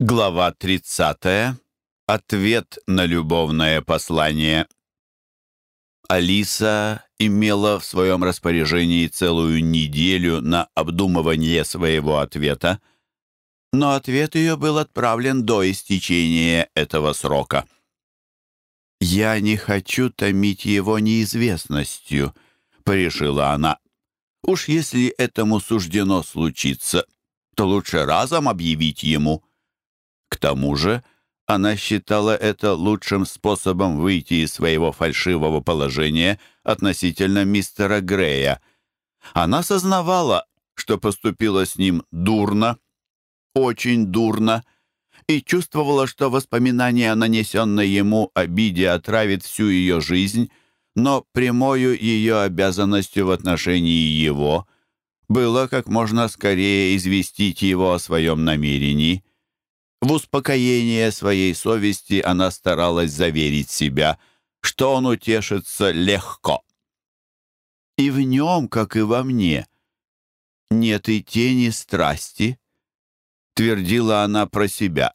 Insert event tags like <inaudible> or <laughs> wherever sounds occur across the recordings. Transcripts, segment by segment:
Глава 30. Ответ на любовное послание. Алиса имела в своем распоряжении целую неделю на обдумывание своего ответа, но ответ ее был отправлен до истечения этого срока. «Я не хочу томить его неизвестностью», — порешила она. «Уж если этому суждено случиться, то лучше разом объявить ему». К тому же она считала это лучшим способом выйти из своего фальшивого положения относительно мистера Грея. Она сознавала, что поступила с ним дурно, очень дурно, и чувствовала, что воспоминание о нанесенной ему обиде отравит всю ее жизнь, но прямою ее обязанностью в отношении его было как можно скорее известить его о своем намерении – в успокоение своей совести она старалась заверить себя, что он утешится легко. И в нем, как и во мне, нет и тени страсти, твердила она про себя.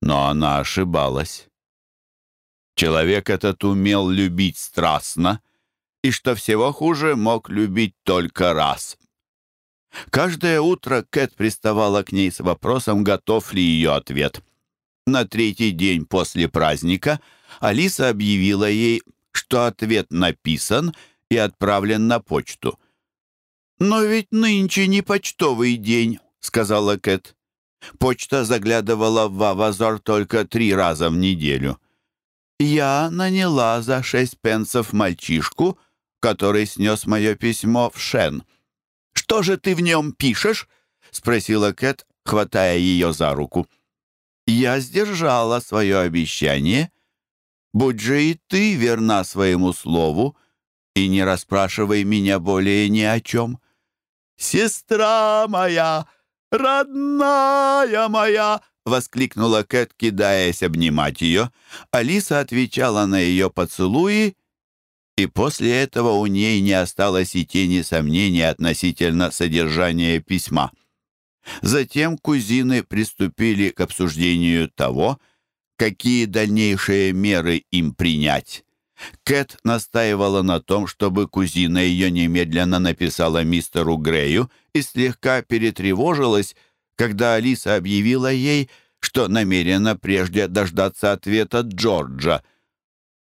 Но она ошибалась. Человек этот умел любить страстно, и, что всего хуже, мог любить только раз. Каждое утро Кэт приставала к ней с вопросом, готов ли ее ответ. На третий день после праздника Алиса объявила ей, что ответ написан и отправлен на почту. «Но ведь нынче не почтовый день», — сказала Кэт. Почта заглядывала в Вавазор только три раза в неделю. «Я наняла за шесть пенсов мальчишку, который снес мое письмо в Шен», «Что же ты в нем пишешь?» — спросила Кэт, хватая ее за руку. «Я сдержала свое обещание. Будь же и ты верна своему слову и не расспрашивай меня более ни о чем». «Сестра моя! Родная моя!» — воскликнула Кэт, кидаясь обнимать ее. Алиса отвечала на ее поцелуи и после этого у ней не осталось и тени сомнений относительно содержания письма. Затем кузины приступили к обсуждению того, какие дальнейшие меры им принять. Кэт настаивала на том, чтобы кузина ее немедленно написала мистеру Грею и слегка перетревожилась, когда Алиса объявила ей, что намерена прежде дождаться ответа Джорджа —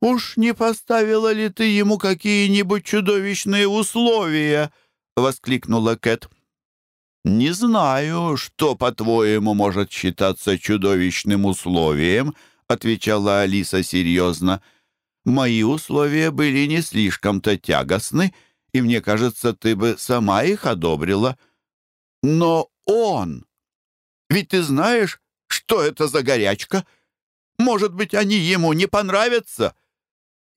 «Уж не поставила ли ты ему какие-нибудь чудовищные условия?» — воскликнула Кэт. «Не знаю, что, по-твоему, может считаться чудовищным условием», — отвечала Алиса серьезно. «Мои условия были не слишком-то тягостны, и мне кажется, ты бы сама их одобрила. Но он... Ведь ты знаешь, что это за горячка? Может быть, они ему не понравятся?»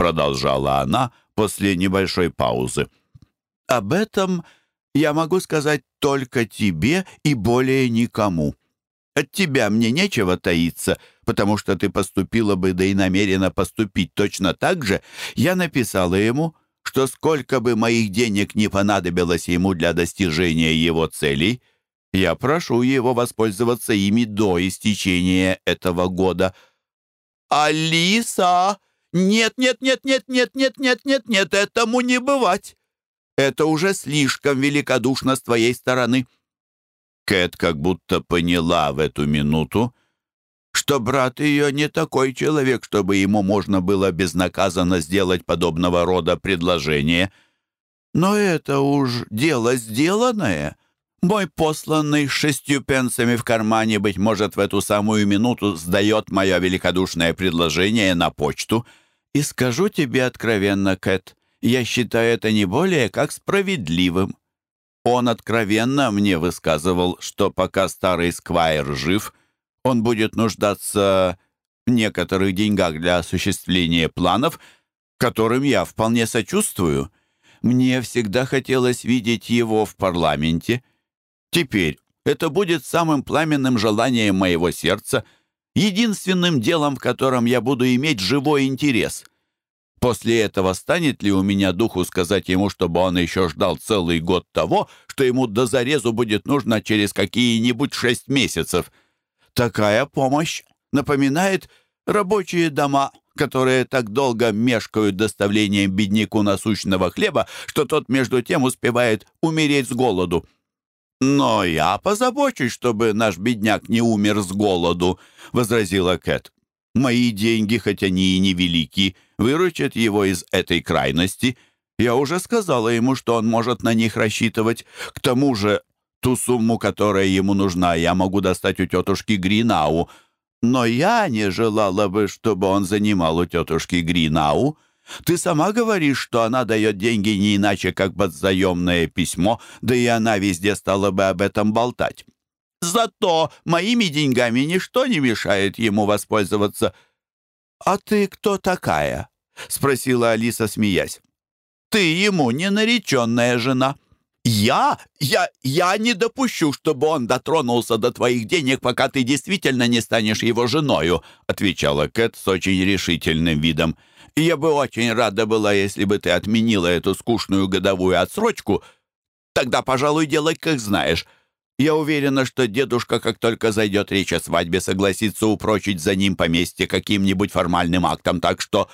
продолжала она после небольшой паузы. «Об этом я могу сказать только тебе и более никому. От тебя мне нечего таиться, потому что ты поступила бы, да и намерена поступить точно так же. Я написала ему, что сколько бы моих денег не понадобилось ему для достижения его целей, я прошу его воспользоваться ими до истечения этого года». «Алиса!» «Нет, нет, нет, нет, нет, нет, нет, нет, нет, этому не бывать! Это уже слишком великодушно с твоей стороны!» Кэт как будто поняла в эту минуту, что брат ее не такой человек, чтобы ему можно было безнаказанно сделать подобного рода предложение. Но это уж дело сделанное. Мой посланный с шестью пенсами в кармане, быть может, в эту самую минуту сдает мое великодушное предложение на почту — и скажу тебе откровенно, Кэт, я считаю это не более как справедливым. Он откровенно мне высказывал, что пока старый Сквайр жив, он будет нуждаться в некоторых деньгах для осуществления планов, которым я вполне сочувствую. Мне всегда хотелось видеть его в парламенте. Теперь это будет самым пламенным желанием моего сердца — единственным делом, в котором я буду иметь живой интерес. После этого станет ли у меня духу сказать ему, чтобы он еще ждал целый год того, что ему до зарезу будет нужно через какие-нибудь шесть месяцев? Такая помощь напоминает рабочие дома, которые так долго мешкают доставлением бедняку насущного хлеба, что тот между тем успевает умереть с голоду». «Но я позабочусь, чтобы наш бедняк не умер с голоду», — возразила Кэт. «Мои деньги, хоть они и невелики, — выручат его из этой крайности. Я уже сказала ему, что он может на них рассчитывать. К тому же ту сумму, которая ему нужна, я могу достать у тетушки Гринау. Но я не желала бы, чтобы он занимал у тетушки Гринау. Ты сама говоришь, что она дает деньги не иначе, как под заемное письмо, да и она везде стала бы об этом болтать. Зато моими деньгами ничто не мешает ему воспользоваться. «А ты кто такая?» — спросила Алиса, смеясь. «Ты ему не нареченная жена». «Я? Я? Я не допущу, чтобы он дотронулся до твоих денег, пока ты действительно не станешь его женою», — отвечала Кэт с очень решительным видом. «Я бы очень рада была, если бы ты отменила эту скучную годовую отсрочку. Тогда, пожалуй, делай, как знаешь. Я уверена, что дедушка, как только зайдет речь о свадьбе, согласится упрочить за ним поместье каким-нибудь формальным актом, так что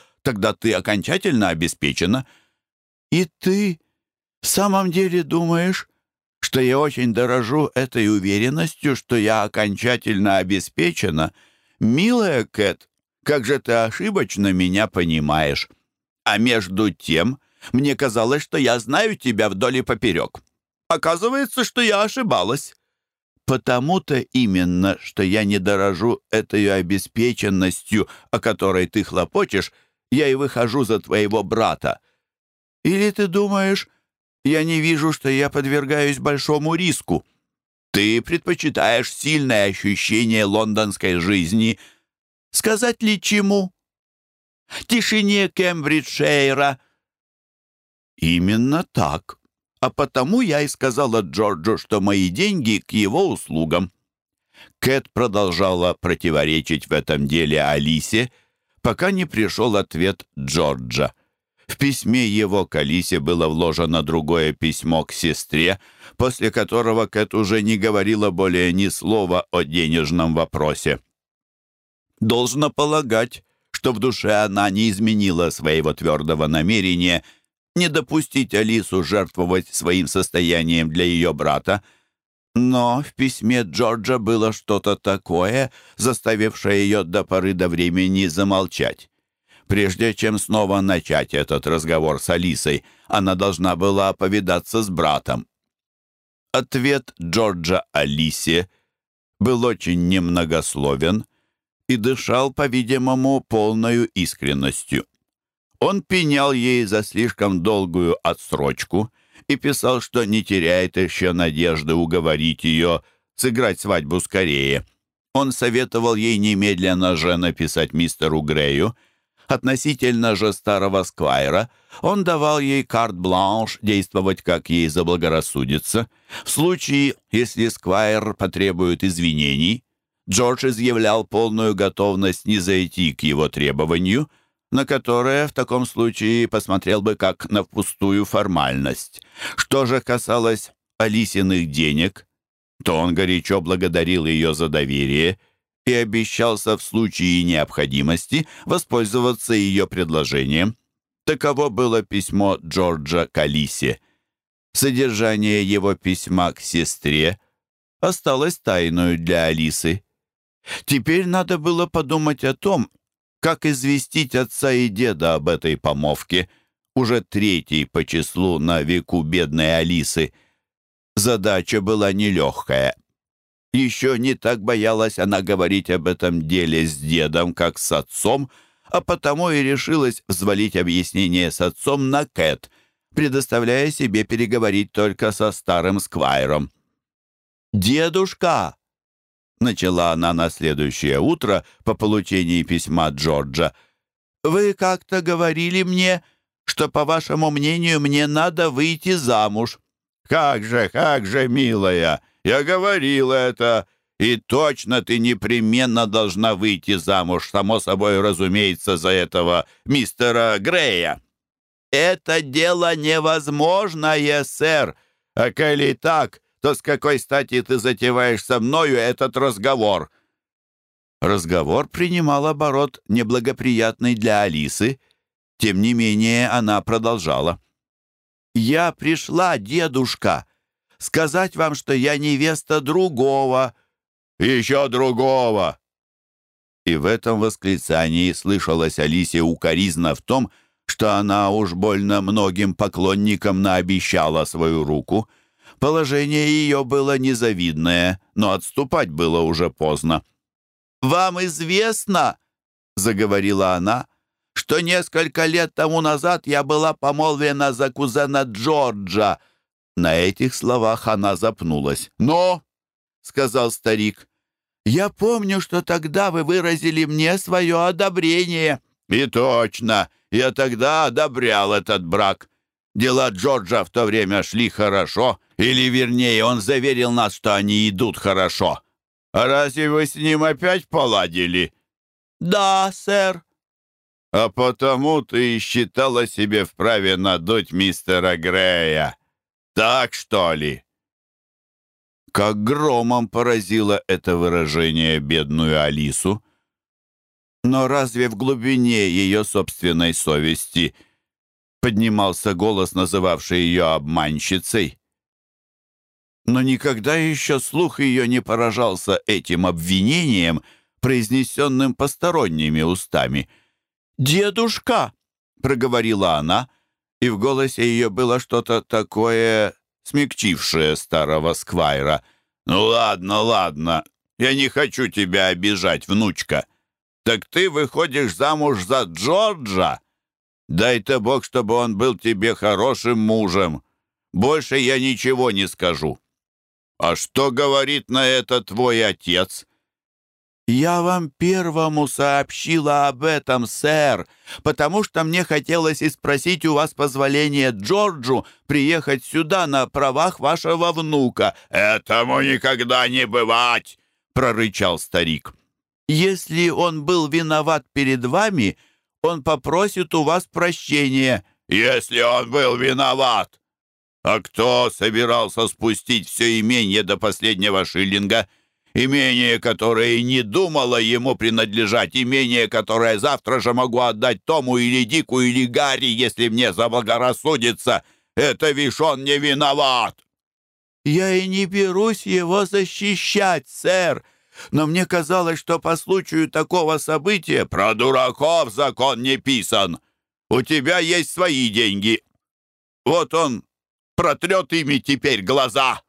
как же ты ошибочно меня понимаешь. А между тем, мне казалось, что я знаю тебя вдоль и поперек. Оказывается, что я ошибалась. Потому-то именно, что я не дорожу этой обеспеченностью, о которой ты хлопочешь, я и выхожу за твоего брата. Или ты думаешь, я не вижу, что я подвергаюсь большому риску? Ты предпочитаешь сильное ощущение лондонской жизни — Сказать ли чему? Тишине Кембриджшейра. Именно так. А потому я и сказала Джорджу, что мои деньги к его услугам. Кэт продолжала противоречить в этом деле Алисе, пока не пришел ответ Джорджа. В письме его к Алисе было вложено другое письмо к сестре, после которого Кэт уже не говорила более ни слова о денежном вопросе. Должно полагать, что в душе она не изменила своего твердого намерения не допустить Алису жертвовать своим состоянием для ее брата, но в письме Джорджа было что-то такое, заставившее ее до поры до времени замолчать. Прежде чем снова начать этот разговор с Алисой, она должна была повидаться с и дышал, по-видимому, полною искренностью. Он пенял ей за слишком долгую отсрочку и писал, что не теряет еще надежды уговорить ее сыграть свадьбу скорее. Он советовал ей немедленно же написать мистеру Грею. Относительно же старого Сквайра он давал ей карт-бланш действовать, как ей заблагорассудится. В случае, если Сквайр потребует извинений, Джордж изъявлял полную готовность не зайти к его требованию, на которое в таком случае посмотрел бы как на пустую формальность. Что же касалось Алисиных денег, то он горячо благодарил ее за доверие и обещался в случае необходимости воспользоваться ее предложением. Таково было письмо Джорджа к Алисе. Содержание его письма к сестре осталось тайною для Алисы. Теперь надо было подумать о том, как известить отца и деда об этой помовке, уже третьей по числу на веку бедной Алисы. Задача была нелегкая. Еще не так боялась она говорить об этом деле с дедом, как с отцом, а потому и решилась взвалить объяснение с отцом на Кэт, предоставляя себе переговорить только со старым Сквайром. «Дедушка!» — начала она на следующее утро то с какой стати ты затеваешь со мною этот разговор?» Разговор принимал оборот, неблагоприятный для Алисы. Тем не менее, она продолжала. «Я пришла, дедушка, сказать вам, что я невеста другого». «Еще другого!» И в этом восклицании слышалась Алисе укоризна в том, что она уж больно многим поклонникам наобещала свою руку — Положение ее было незавидное, но отступать было уже поздно. «Вам известно, — заговорила она, — что несколько лет тому назад я была помолвлена за кузена Джорджа». На этих словах она запнулась. «Но, — сказал старик, — я помню, что тогда вы выразили мне свое одобрение». «И точно, я тогда одобрял этот брак». Дела Джорджа в то время шли хорошо, или, вернее, он заверил нас, что они идут хорошо. А разве вы с ним опять поладили?» «Да, сэр». «А потому ты и считала себе вправе надуть мистера Грея. Так, что ли?» Как громом поразило это выражение бедную Алису. Но разве в глубине ее собственной совести – поднимался голос, называвший ее обманщицей. Но никогда еще слух ее не поражался этим обвинением, произнесенным посторонними устами. «Дедушка!» — проговорила она, и в голосе ее было что-то такое, смягчившее старого сквайра. «Ну ладно, ладно, я не хочу тебя обижать, внучка. Так ты выходишь замуж за Джорджа?» Дай-то Бог, чтобы он был тебе хорошим мужем. Больше я ничего не скажу». «А что говорит на это твой отец?» «Я вам первому сообщила об этом, сэр, потому что мне хотелось и спросить у вас позволения Джорджу приехать сюда на правах вашего внука». «Этому никогда не бывать!» — прорычал старик. «Если он попросит у вас прощения, если он был виноват. А кто собирался спустить все имение до последнего шиллинга? Имение, которое не думало ему принадлежать, имение, которое завтра же могу отдать Тому или Дику или Гарри, если мне заблагорассудится. Это вишь он не виноват. «Я и не берусь его защищать, сэр», но мне казалось, что по случаю такого события...» «Про дураков закон не писан. У тебя есть свои деньги. Вот он протрет ими теперь глаза».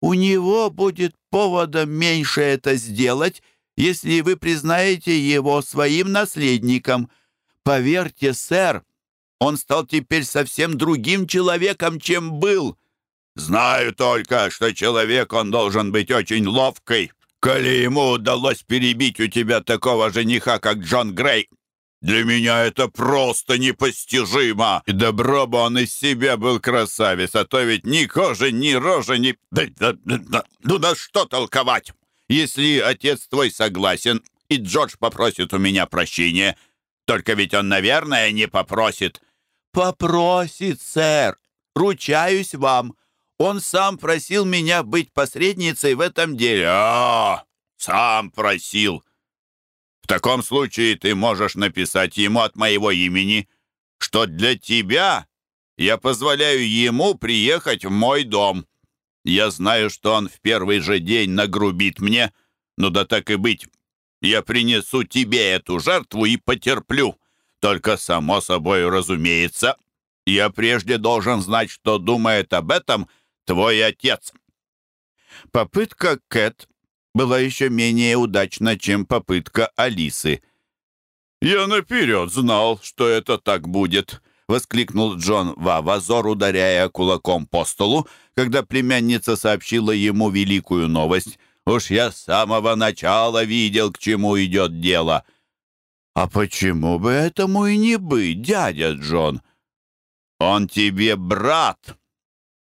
«У него будет повода меньше это сделать, если вы признаете его своим наследником. Поверьте, сэр, он стал теперь совсем другим человеком, чем был». «Знаю только, что человек он должен быть очень ловкой», коли ему удалось перебить у тебя Он сам просил меня быть посредницей в этом деле. А, сам просил. В таком случае ты можешь написать ему от моего имени, что для тебя я позволяю ему приехать в мой дом. Я знаю, что он в первый же день нагрубит мне, но да так и быть, я принесу тебе эту жертву и потерплю. Только, само собой разумеется, я прежде должен знать, что думает об этом твой отец». Попытка Кэт была еще менее удачна, чем попытка Алисы. «Я наперед знал, что это так будет», — воскликнул Джон Вавазор, ударяя кулаком по столу,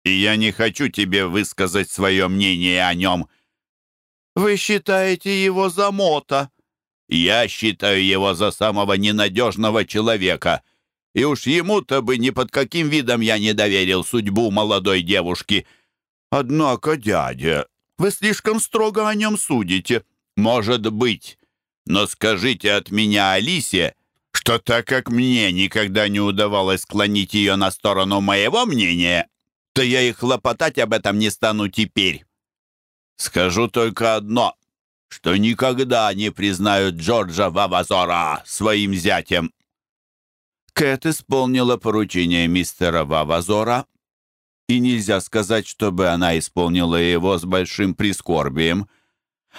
и я не хочу тебе высказать свое мнение о нем». «Вы считаете его за мота?» «Я считаю его за самого ненадежного человека, и уж ему-то бы ни под каким видом я не доверил судьбу молодой девушки. Однако, дядя, вы слишком строго о нем судите. Может быть, но скажите от меня Алисе, что так как мне никогда не удавалось склонить ее на сторону моего мнения, что я и хлопотать об этом не стану теперь. Скажу только одно, что никогда не признают Джорджа Вавазора своим зятем. Кэт исполнила поручение мистера Вавазора, и нельзя сказать, чтобы она исполнила его с большим прискорбием.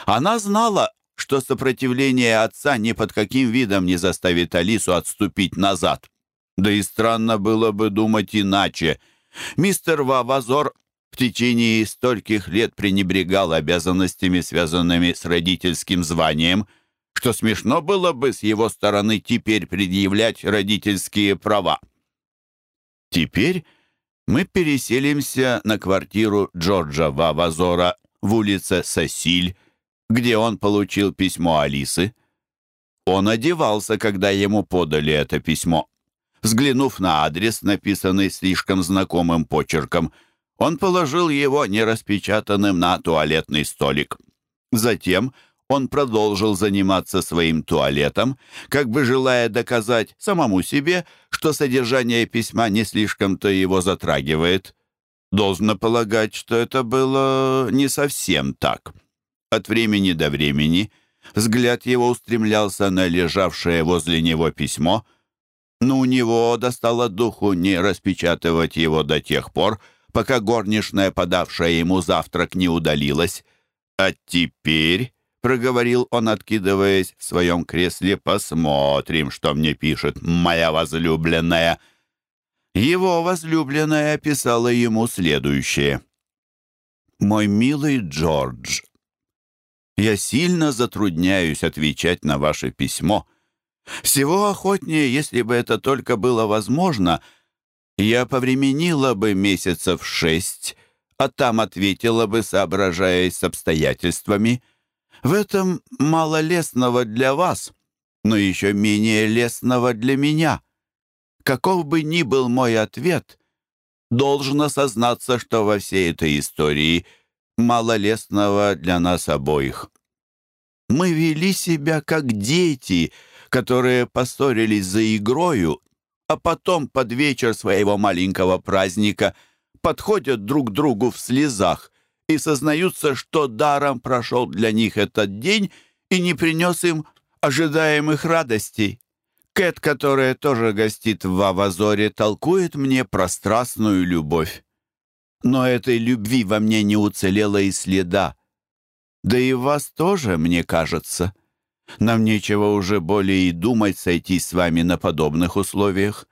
Она знала, что сопротивление отца ни под каким видом не заставит Алису отступить назад. Да и странно было бы думать иначе — Мистер Вавазор в течение стольких лет пренебрегал обязанностями, связанными с родительским званием – что смешно было бы с его стороны теперь предъявлять родительские права. Теперь мы переселимся на квартиру Джорджа Вавазора в улице Сосиль, где он получил письмо Алисы. Он одевался, когда ему подали это письмо. взглянув на адрес, написанный слишком знакомым почерком. Он положил его нераспечатанным на туалетный столик. Затем он продолжил заниматься своим туалетом, как бы желая доказать самому себе, что содержание письма не слишком-то его затрагивает. Должно полагать, что это было не совсем так. От времени до времени взгляд его устремлялся на лежавшее возле него письмо — но у него достало духу не распечатывать его до тех пор, пока горничная, подавшая ему завтрак, не удалилась. А теперь — проговорил он, откидываясь в своем кресле. «Посмотрим, что мне пишет моя возлюбленная». Его возлюбленная описала ему следующее. «Мой милый Джордж, я сильно затрудняюсь отвечать на ваше письмо. Всего охотнее, если бы это только было возможно. Я повременила бы месяцев шесть, а там ответила бы, соображаясь с обстоятельствами. В этом мало лестного для вас, но еще менее лестного для меня. Каков бы ни был мой ответ, должно сознаться, что во всей этой истории мало лестного для нас обоих. Мы вели себя как дети — которые поссорились за игрою, а потом под вечер своего маленького праздника подходят друг к другу в слезах и сознаются, что даром прошел для них этот день и не принес им ожидаемых радостей. Кэт, которая тоже гостит в Авазоре, толкует мне про страстную любовь. Но этой любви во мне не уцелела и следа. Да и вас тоже, мне кажется. Нам нечего уже более и думать сойтись с вами на подобных условиях.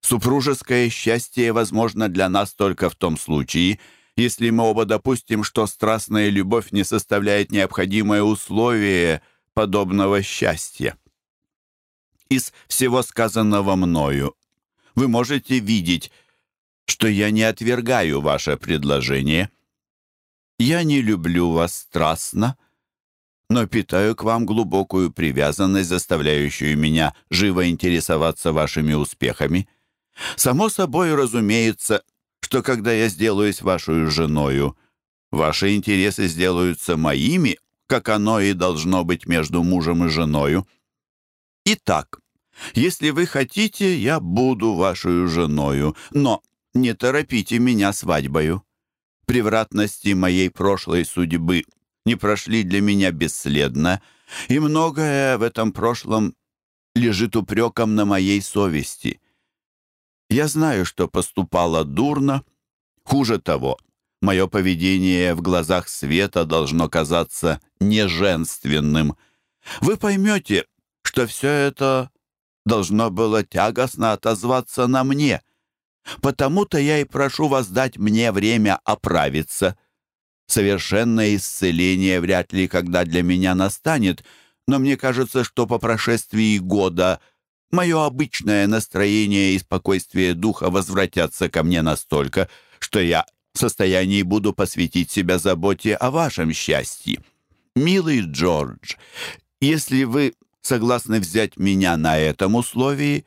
Супружеское счастье возможно для нас только в том случае, если мы оба допустим, что страстная любовь не составляет необходимое условие подобного счастья. Из всего сказанного мною вы можете видеть, что я не отвергаю ваше предложение. Я не люблю вас страстно, но питаю к вам глубокую привязанность, заставляющую меня живо интересоваться вашими успехами. Само собой разумеется, что когда я сделаюсь вашей женою, ваши интересы сделаются моими, как оно и должно быть между мужем и женою. Итак, если вы хотите, я буду вашей женою, но не торопите меня свадьбою. Превратности моей прошлой судьбы — не прошли для меня бесследно, и многое в этом прошлом лежит упреком на моей совести. Я знаю, что поступало дурно. Хуже того, мое поведение в глазах света должно казаться неженственным. Вы поймете, что все это должно было тягостно отозваться на мне. Потому-то я и прошу вас дать мне время оправиться. Совершенное исцеление вряд ли когда для меня настанет, но мне кажется, что по прошествии года мое обычное настроение и спокойствие духа возвратятся ко мне настолько, что я в состоянии буду посвятить себя заботе о вашем счастье. Милый Джордж, если вы согласны взять меня на этом условии,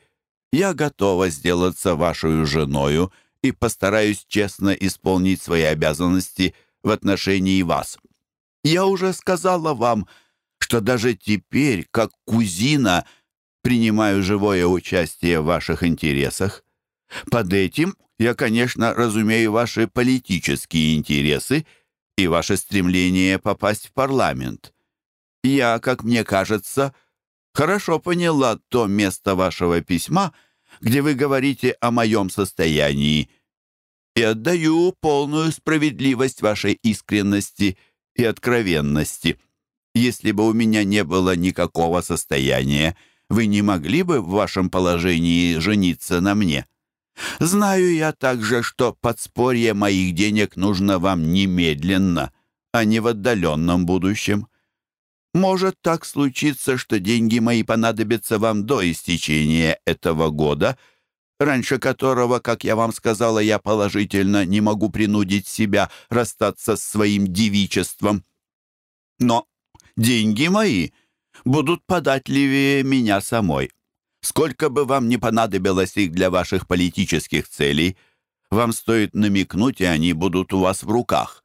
я готова сделаться вашей женою и постараюсь честно исполнить свои обязанности – в отношении вас. Я уже сказала вам, что даже теперь, как кузина, принимаю живое участие в ваших интересах. Под этим я, конечно, разумею ваши политические интересы и ваше стремление попасть в парламент. Я, как мне кажется, хорошо поняла то место вашего письма, где вы говорите о моем состоянии – и отдаю полную справедливость вашей искренности и откровенности. Если бы у меня не было никакого состояния, вы не могли бы в вашем положении жениться на мне. Знаю я также, что подспорье моих денег нужно вам немедленно, а не в отдаленном будущем. Может так случиться, что деньги мои понадобятся вам до истечения этого года — раньше которого, как я вам сказала, я положительно не могу принудить себя расстаться с своим девичеством. Но деньги мои будут податливее меня самой. Сколько бы вам ни понадобилось их для ваших политических целей, вам стоит намекнуть, и они будут у вас в руках.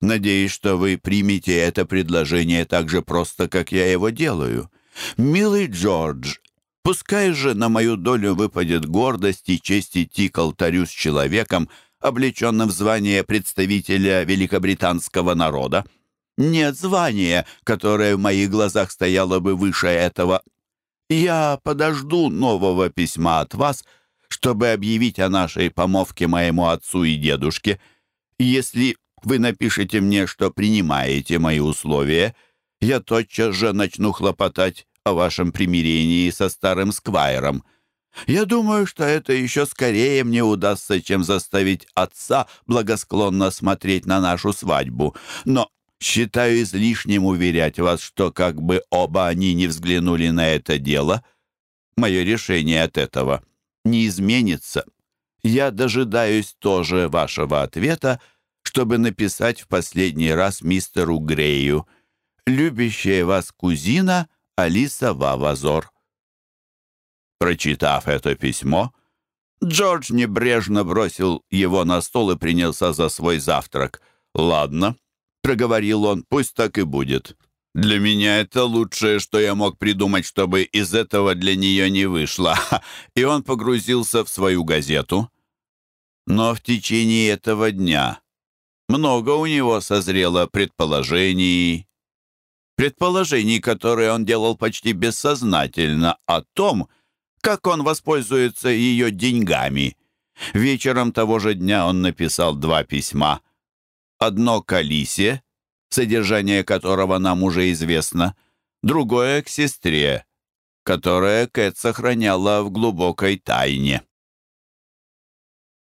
Надеюсь, что вы примете это предложение так же просто, как я его делаю. Милый Джордж, пускай же на мою долю выпадет гордость и честь идти к алтарю с человеком, облеченным в звание представителя великобританского народа. Нет звания, которое в моих глазах стояло бы выше этого. Я подожду нового письма от вас, чтобы объявить о нашей помовке моему отцу и дедушке. Если вы напишете мне, что принимаете мои условия, я тотчас же начну хлопотать о вашем примирении со старым сквайром. Я думаю, что это еще скорее мне удастся, чем заставить отца благосклонно смотреть на нашу свадьбу. Но считаю излишним уверять вас, что как бы оба они не взглянули на это дело, мое решение от этого не изменится. Я дожидаюсь тоже вашего ответа, чтобы написать в последний раз мистеру Грею. Любящая вас кузина Алиса Вавазор. Прочитав это письмо, Джордж небрежно бросил его на стол и принялся за свой завтрак. «Ладно», — проговорил он, — «пусть так и будет. Для меня это лучшее, что я мог придумать, чтобы из этого для нее не вышло». <laughs> И он погрузился в свою газету. Но в течение этого дня много у него созрело предположений, предположений, которые он делал почти бессознательно, о том, как он воспользуется ее деньгами. Вечером того же дня он написал два письма. Одно к Алисе, содержание которого нам уже известно, другое к сестре, которое Кэт сохраняла в глубокой тайне.